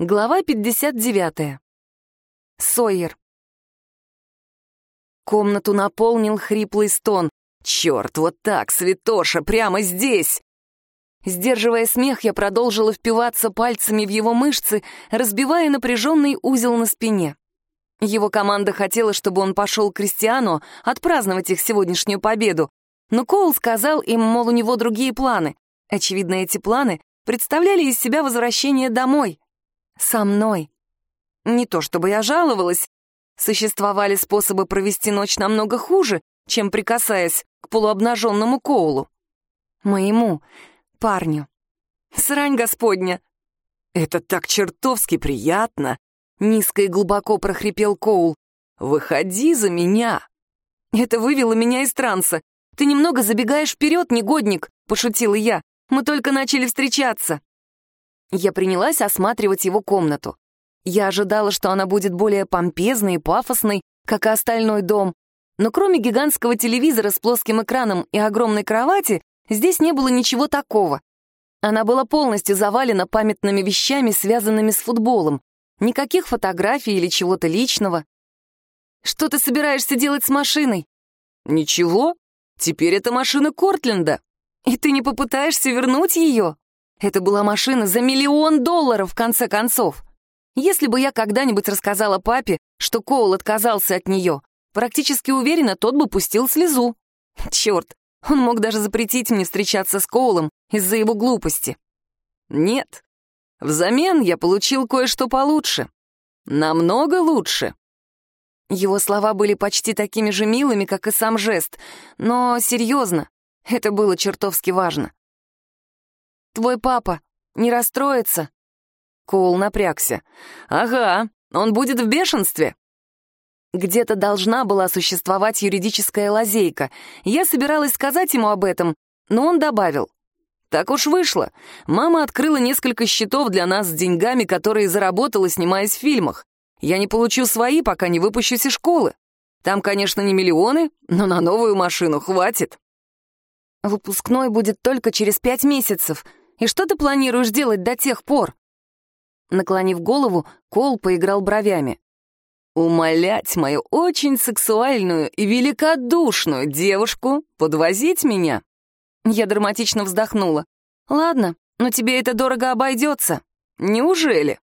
Глава 59. Сойер. Комнату наполнил хриплый стон. «Черт, вот так, святоша, прямо здесь!» Сдерживая смех, я продолжила впиваться пальцами в его мышцы, разбивая напряженный узел на спине. Его команда хотела, чтобы он пошел к Кристиану отпраздновать их сегодняшнюю победу, но Коул сказал им, мол, у него другие планы. Очевидно, эти планы представляли из себя возвращение домой — со мной. Не то чтобы я жаловалась. Существовали способы провести ночь намного хуже, чем прикасаясь к полуобнаженному Коулу. Моему парню. Срань господня. «Это так чертовски приятно!» — низко и глубоко прохрипел Коул. «Выходи за меня!» Это вывело меня из транса. «Ты немного забегаешь вперед, негодник!» — пошутила я. «Мы только начали встречаться!» Я принялась осматривать его комнату. Я ожидала, что она будет более помпезной и пафосной, как и остальной дом. Но кроме гигантского телевизора с плоским экраном и огромной кровати, здесь не было ничего такого. Она была полностью завалена памятными вещами, связанными с футболом. Никаких фотографий или чего-то личного. «Что ты собираешься делать с машиной?» «Ничего. Теперь это машина Кортленда. И ты не попытаешься вернуть ее?» Это была машина за миллион долларов, в конце концов. Если бы я когда-нибудь рассказала папе, что Коул отказался от нее, практически уверена, тот бы пустил слезу. Черт, он мог даже запретить мне встречаться с Коулом из-за его глупости. Нет. Взамен я получил кое-что получше. Намного лучше. Его слова были почти такими же милыми, как и сам жест, но серьезно, это было чертовски важно. Твой папа не расстроится?» Коул напрягся. «Ага, он будет в бешенстве». Где-то должна была существовать юридическая лазейка. Я собиралась сказать ему об этом, но он добавил. «Так уж вышло. Мама открыла несколько счетов для нас с деньгами, которые заработала, снимаясь в фильмах. Я не получу свои, пока не выпущусь из школы. Там, конечно, не миллионы, но на новую машину хватит». «Выпускной будет только через пять месяцев», и что ты планируешь делать до тех пор?» Наклонив голову, Кол поиграл бровями. «Умолять мою очень сексуальную и великодушную девушку подвозить меня?» Я драматично вздохнула. «Ладно, но тебе это дорого обойдется. Неужели?»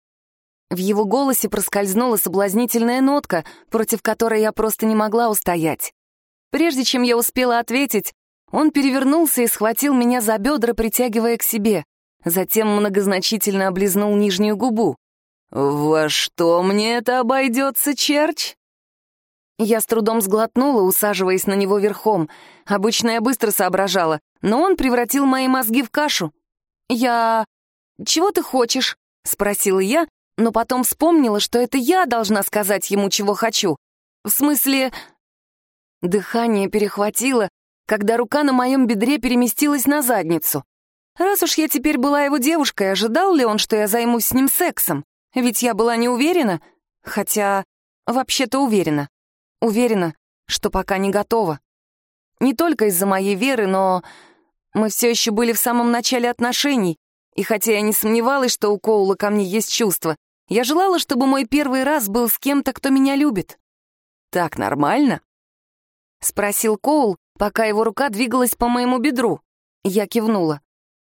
В его голосе проскользнула соблазнительная нотка, против которой я просто не могла устоять. Прежде чем я успела ответить, он перевернулся и схватил меня за бедра, притягивая к себе. Затем многозначительно облизнул нижнюю губу. «Во что мне это обойдется, черч?» Я с трудом сглотнула, усаживаясь на него верхом. Обычно я быстро соображала, но он превратил мои мозги в кашу. «Я... чего ты хочешь?» — спросила я, но потом вспомнила, что это я должна сказать ему, чего хочу. В смысле... Дыхание перехватило, когда рука на моем бедре переместилась на задницу. Раз уж я теперь была его девушкой, ожидал ли он, что я займусь с ним сексом? Ведь я была не уверена, хотя вообще-то уверена. Уверена, что пока не готова. Не только из-за моей веры, но мы все еще были в самом начале отношений, и хотя я не сомневалась, что у Коула ко мне есть чувства, я желала, чтобы мой первый раз был с кем-то, кто меня любит. «Так нормально?» — спросил Коул, пока его рука двигалась по моему бедру. Я кивнула.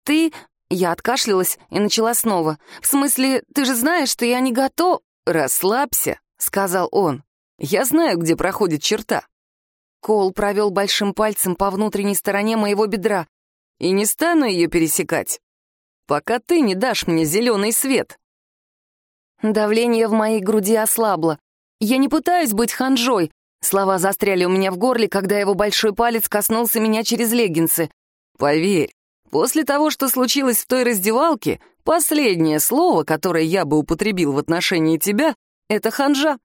«Ты...» Я откашлялась и начала снова. «В смысле, ты же знаешь, что я не готов...» «Расслабься», — сказал он. «Я знаю, где проходит черта». Коул провел большим пальцем по внутренней стороне моего бедра. «И не стану ее пересекать, пока ты не дашь мне зеленый свет». Давление в моей груди ослабло. Я не пытаюсь быть ханжой, Слова застряли у меня в горле, когда его большой палец коснулся меня через леггинсы. «Поверь, после того, что случилось в той раздевалке, последнее слово, которое я бы употребил в отношении тебя, — это ханжа».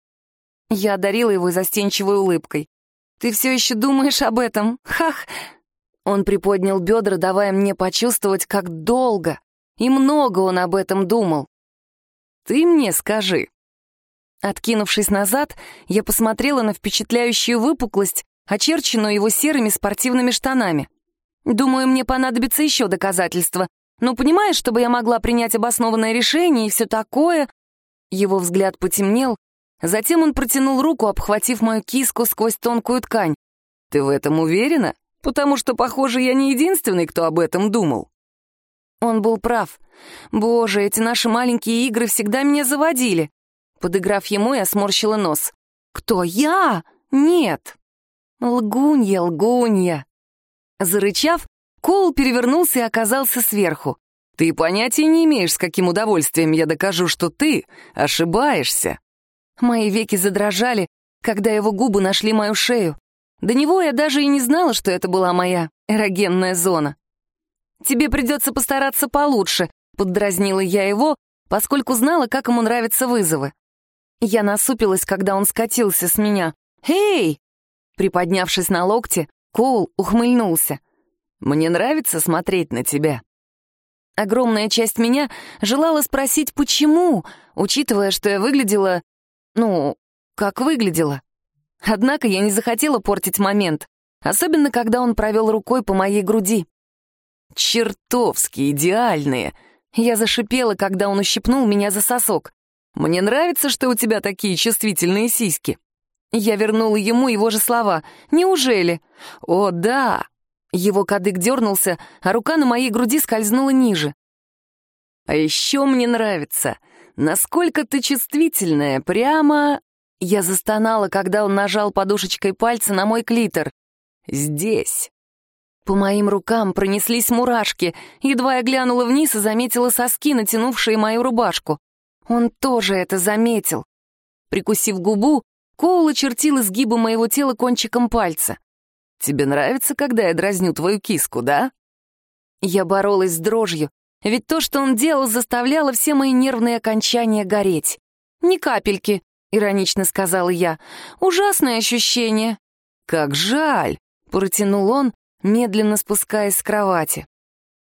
Я одарила его застенчивой улыбкой. «Ты все еще думаешь об этом? Хах!» Он приподнял бедра, давая мне почувствовать, как долго и много он об этом думал. «Ты мне скажи, Откинувшись назад, я посмотрела на впечатляющую выпуклость, очерченную его серыми спортивными штанами. Думаю, мне понадобится еще доказательства. Но понимаешь, чтобы я могла принять обоснованное решение и все такое, Его взгляд потемнел, затем он протянул руку, обхватив мою киску сквозь тонкую ткань. «Ты в этом уверена? Потому что, похоже, я не единственный, кто об этом думал». Он был прав. Боже, эти наши маленькие игры всегда меня заводили. Подыграв ему, я сморщила нос. «Кто, я? Нет!» «Лгунья, лгунья!» Зарычав, Коул перевернулся и оказался сверху. «Ты понятия не имеешь, с каким удовольствием я докажу, что ты ошибаешься!» Мои веки задрожали, когда его губы нашли мою шею. До него я даже и не знала, что это была моя эрогенная зона. «Тебе придется постараться получше», — поддразнила я его, поскольку знала, как ему нравятся вызовы. Я насупилась, когда он скатился с меня. «Эй!» Приподнявшись на локте, Коул ухмыльнулся. «Мне нравится смотреть на тебя». Огромная часть меня желала спросить, почему, учитывая, что я выглядела... Ну, как выглядела. Однако я не захотела портить момент, особенно когда он провел рукой по моей груди. «Чертовски идеальные!» Я зашипела, когда он ущипнул меня за сосок. Мне нравится, что у тебя такие чувствительные сиськи». Я вернула ему его же слова. «Неужели?» «О, да!» Его кадык дернулся, а рука на моей груди скользнула ниже. «А еще мне нравится, насколько ты чувствительная, прямо...» Я застонала, когда он нажал подушечкой пальца на мой клитор. «Здесь». По моим рукам пронеслись мурашки. Едва я глянула вниз и заметила соски, натянувшие мою рубашку. Он тоже это заметил. Прикусив губу, Коул очертил изгибы моего тела кончиком пальца. «Тебе нравится, когда я дразню твою киску, да?» Я боролась с дрожью, ведь то, что он делал, заставляло все мои нервные окончания гореть. «Ни капельки», — иронично сказала я. «Ужасное ощущение». «Как жаль», — протянул он, медленно спускаясь с кровати.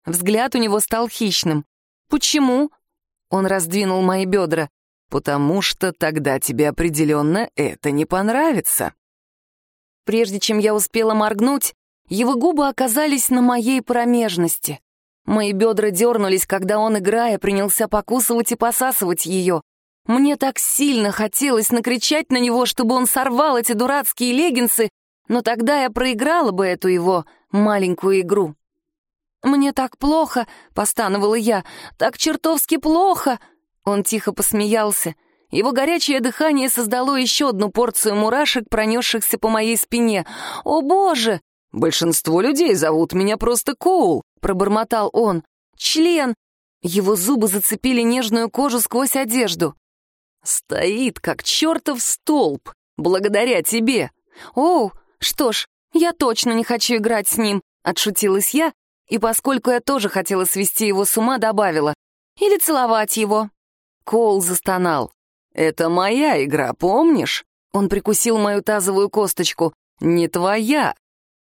Взгляд у него стал хищным. «Почему?» Он раздвинул мои бедра. «Потому что тогда тебе определенно это не понравится». Прежде чем я успела моргнуть, его губы оказались на моей промежности. Мои бедра дернулись, когда он, играя, принялся покусывать и посасывать ее. Мне так сильно хотелось накричать на него, чтобы он сорвал эти дурацкие леггинсы, но тогда я проиграла бы эту его маленькую игру. «Мне так плохо», — постановала я, — «так чертовски плохо». Он тихо посмеялся. Его горячее дыхание создало еще одну порцию мурашек, пронесшихся по моей спине. «О, боже!» «Большинство людей зовут меня просто Коул», — пробормотал он. «Член!» Его зубы зацепили нежную кожу сквозь одежду. «Стоит, как чертов столб, благодаря тебе!» «Оу, что ж, я точно не хочу играть с ним», — отшутилась я и поскольку я тоже хотела свести его с ума, добавила «или целовать его». Коул застонал. «Это моя игра, помнишь?» Он прикусил мою тазовую косточку. «Не твоя».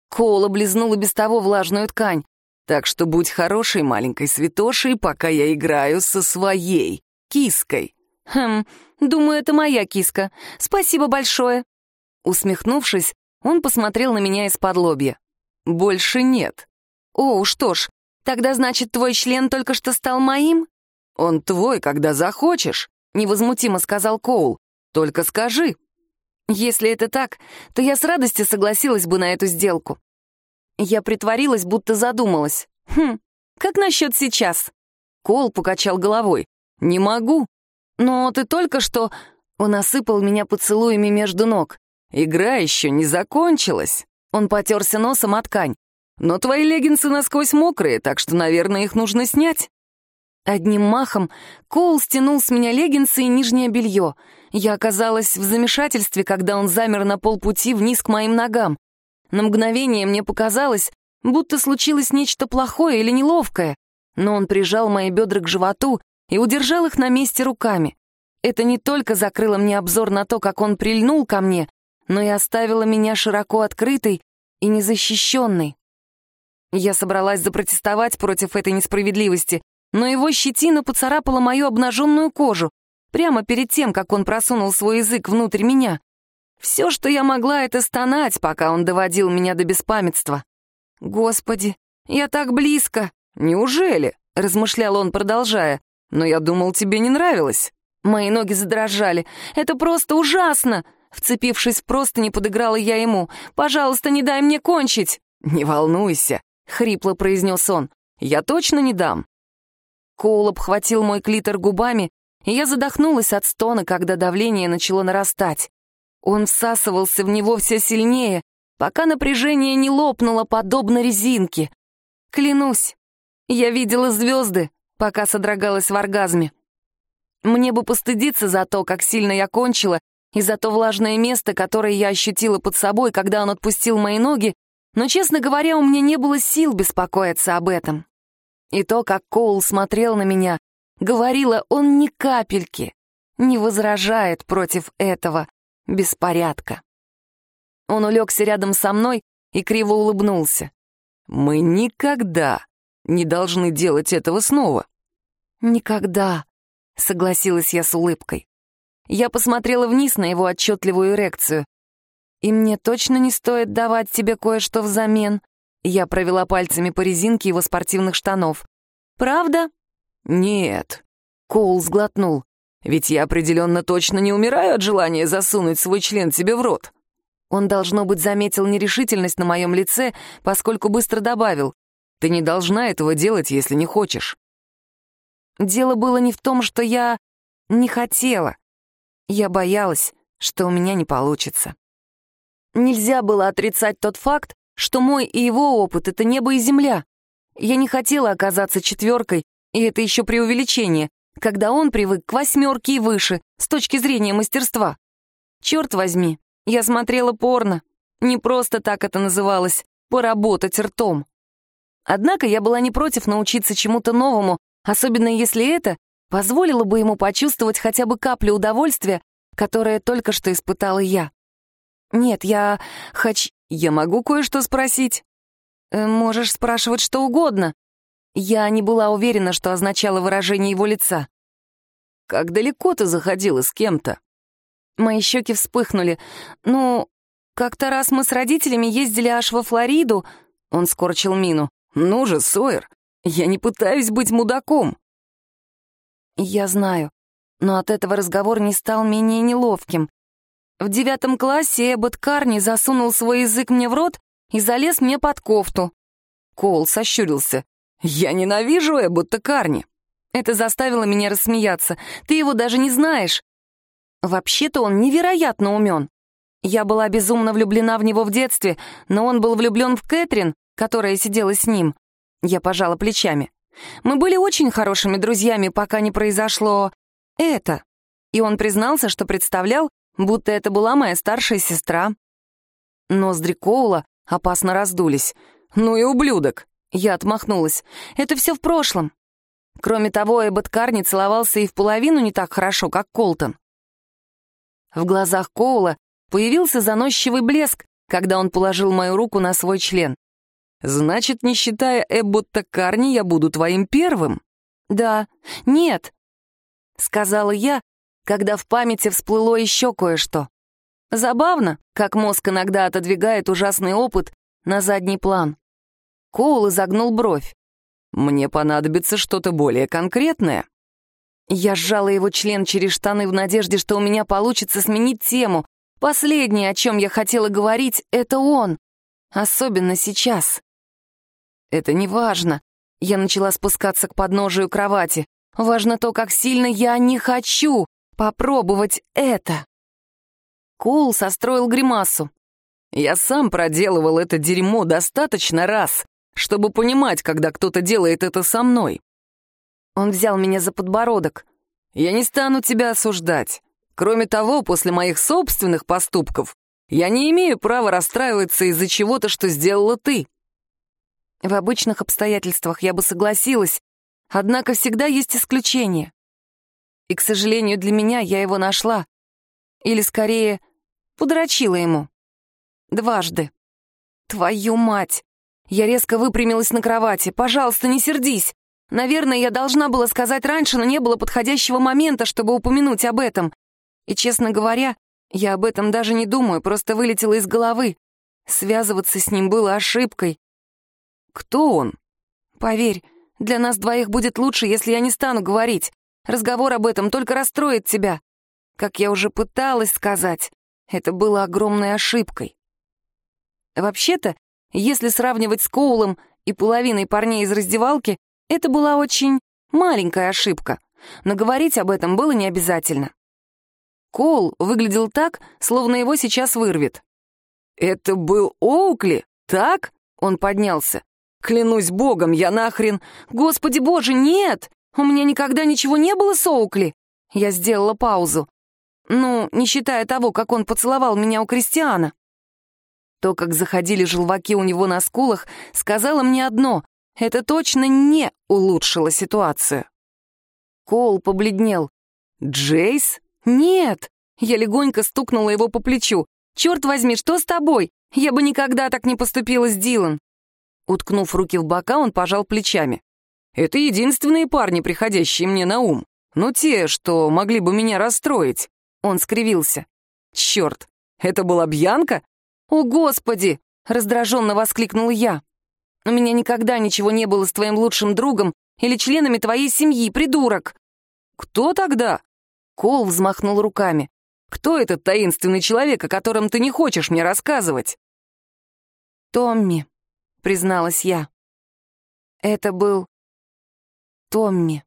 Коул облизнул и без того влажную ткань. «Так что будь хорошей маленькой святошей, пока я играю со своей киской». «Хм, думаю, это моя киска. Спасибо большое». Усмехнувшись, он посмотрел на меня из-под лобья. «Больше нет. «О, что ж, тогда значит, твой член только что стал моим?» «Он твой, когда захочешь», — невозмутимо сказал Коул. «Только скажи». «Если это так, то я с радостью согласилась бы на эту сделку». Я притворилась, будто задумалась. «Хм, как насчет сейчас?» Коул покачал головой. «Не могу». «Но ты только что...» Он осыпал меня поцелуями между ног. «Игра еще не закончилась». Он потерся носом о ткань. Но твои леггинсы насквозь мокрые, так что, наверное, их нужно снять». Одним махом Коул стянул с меня леггинсы и нижнее белье. Я оказалась в замешательстве, когда он замер на полпути вниз к моим ногам. На мгновение мне показалось, будто случилось нечто плохое или неловкое, но он прижал мои бедра к животу и удержал их на месте руками. Это не только закрыло мне обзор на то, как он прильнул ко мне, но и оставило меня широко открытой и незащищенной. Я собралась запротестовать против этой несправедливости, но его щетина поцарапала мою обнаженную кожу, прямо перед тем, как он просунул свой язык внутрь меня. Все, что я могла, это стонать, пока он доводил меня до беспамятства. «Господи, я так близко!» «Неужели?» — размышлял он, продолжая. «Но я думал, тебе не нравилось». Мои ноги задрожали. «Это просто ужасно!» Вцепившись в простыни, подыграла я ему. «Пожалуйста, не дай мне кончить!» «Не волнуйся», — хрипло произнес он. «Я точно не дам». Коул обхватил мой клитор губами, и я задохнулась от стона, когда давление начало нарастать. Он всасывался в него все сильнее, пока напряжение не лопнуло, подобно резинке. Клянусь, я видела звезды, пока содрогалась в оргазме. Мне бы постыдиться за то, как сильно я кончила, и за то влажное место, которое я ощутила под собой, когда он отпустил мои ноги, но, честно говоря, у меня не было сил беспокоиться об этом. И то, как Коул смотрел на меня, говорило, он ни капельки не возражает против этого беспорядка. Он улегся рядом со мной и криво улыбнулся. «Мы никогда не должны делать этого снова». «Никогда», — согласилась я с улыбкой. Я посмотрела вниз на его отчетливую эрекцию. «И мне точно не стоит давать тебе кое-что взамен?» Я провела пальцами по резинке его спортивных штанов. «Правда?» «Нет», — Коул сглотнул. «Ведь я определенно точно не умираю от желания засунуть свой член тебе в рот». Он, должно быть, заметил нерешительность на моем лице, поскольку быстро добавил. «Ты не должна этого делать, если не хочешь». Дело было не в том, что я не хотела. Я боялась, что у меня не получится. Нельзя было отрицать тот факт, что мой и его опыт — это небо и земля. Я не хотела оказаться четверкой, и это еще преувеличение, когда он привык к восьмерке и выше, с точки зрения мастерства. Черт возьми, я смотрела порно. Не просто так это называлось — поработать ртом. Однако я была не против научиться чему-то новому особенно если это позволило бы ему почувствовать хотя бы каплю удовольствия, которое только что испытала я. «Нет, я хочу... Я могу кое-что спросить?» э, «Можешь спрашивать что угодно». Я не была уверена, что означало выражение его лица. «Как далеко ты заходила с кем-то?» Мои щеки вспыхнули. «Ну, как-то раз мы с родителями ездили аж во Флориду...» Он скорчил мину. «Ну же, Сойер, я не пытаюсь быть мудаком. Я знаю, но от этого разговор не стал менее неловким. В девятом классе Эббот Карни засунул свой язык мне в рот и залез мне под кофту. Коул сощурился. «Я ненавижу Эббота Карни». Это заставило меня рассмеяться. «Ты его даже не знаешь». Вообще-то он невероятно умен. Я была безумно влюблена в него в детстве, но он был влюблен в Кэтрин, которая сидела с ним. Я пожала плечами. Мы были очень хорошими друзьями, пока не произошло это. И он признался, что представлял, будто это была моя старшая сестра. Ноздри Коула опасно раздулись. «Ну и ублюдок!» Я отмахнулась. «Это все в прошлом. Кроме того, Эббот Карни целовался и в половину не так хорошо, как Колтон». В глазах Коула появился заносчивый блеск, когда он положил мою руку на свой член. Значит, не считая Эбботта Карни, я буду твоим первым? Да. Нет. Сказала я, когда в памяти всплыло еще кое-что. Забавно, как мозг иногда отодвигает ужасный опыт на задний план. Коул изогнул бровь. «Мне понадобится что-то более конкретное». Я сжала его член через штаны в надежде, что у меня получится сменить тему. Последнее, о чем я хотела говорить, — это он. Особенно сейчас. Это не важно. Я начала спускаться к подножию кровати. Важно то, как сильно я не хочу попробовать это. Кул состроил гримасу. Я сам проделывал это дерьмо достаточно раз, чтобы понимать, когда кто-то делает это со мной. Он взял меня за подбородок. Я не стану тебя осуждать. Кроме того, после моих собственных поступков я не имею права расстраиваться из-за чего-то, что сделала ты. В обычных обстоятельствах я бы согласилась, однако всегда есть исключения. И, к сожалению, для меня я его нашла. Или, скорее, подрочила ему. Дважды. Твою мать! Я резко выпрямилась на кровати. Пожалуйста, не сердись. Наверное, я должна была сказать раньше, но не было подходящего момента, чтобы упомянуть об этом. И, честно говоря, я об этом даже не думаю, просто вылетела из головы. Связываться с ним было ошибкой. Кто он? Поверь, для нас двоих будет лучше, если я не стану говорить. Разговор об этом только расстроит тебя. Как я уже пыталась сказать, это было огромной ошибкой. Вообще-то, если сравнивать с Коулом и половиной парней из раздевалки, это была очень маленькая ошибка, но говорить об этом было не обязательно. Коул выглядел так, словно его сейчас вырвет. «Это был Оукли, так?» — он поднялся. «Клянусь богом, я нахрен...» «Господи боже, нет! У меня никогда ничего не было с Оукли!» Я сделала паузу. Ну, не считая того, как он поцеловал меня у Кристиана. То, как заходили желваки у него на скулах, сказала мне одно — это точно не улучшило ситуацию. Кол побледнел. «Джейс? Нет!» Я легонько стукнула его по плечу. «Черт возьми, что с тобой? Я бы никогда так не поступила с Дилан!» Уткнув руки в бока, он пожал плечами. «Это единственные парни, приходящие мне на ум. Ну, те, что могли бы меня расстроить». Он скривился. «Черт, это была Бьянка?» «О, Господи!» — раздраженно воскликнул я. «У меня никогда ничего не было с твоим лучшим другом или членами твоей семьи, придурок!» «Кто тогда?» Кол взмахнул руками. «Кто этот таинственный человек, о котором ты не хочешь мне рассказывать?» «Томми», — призналась я. «Это был Томми».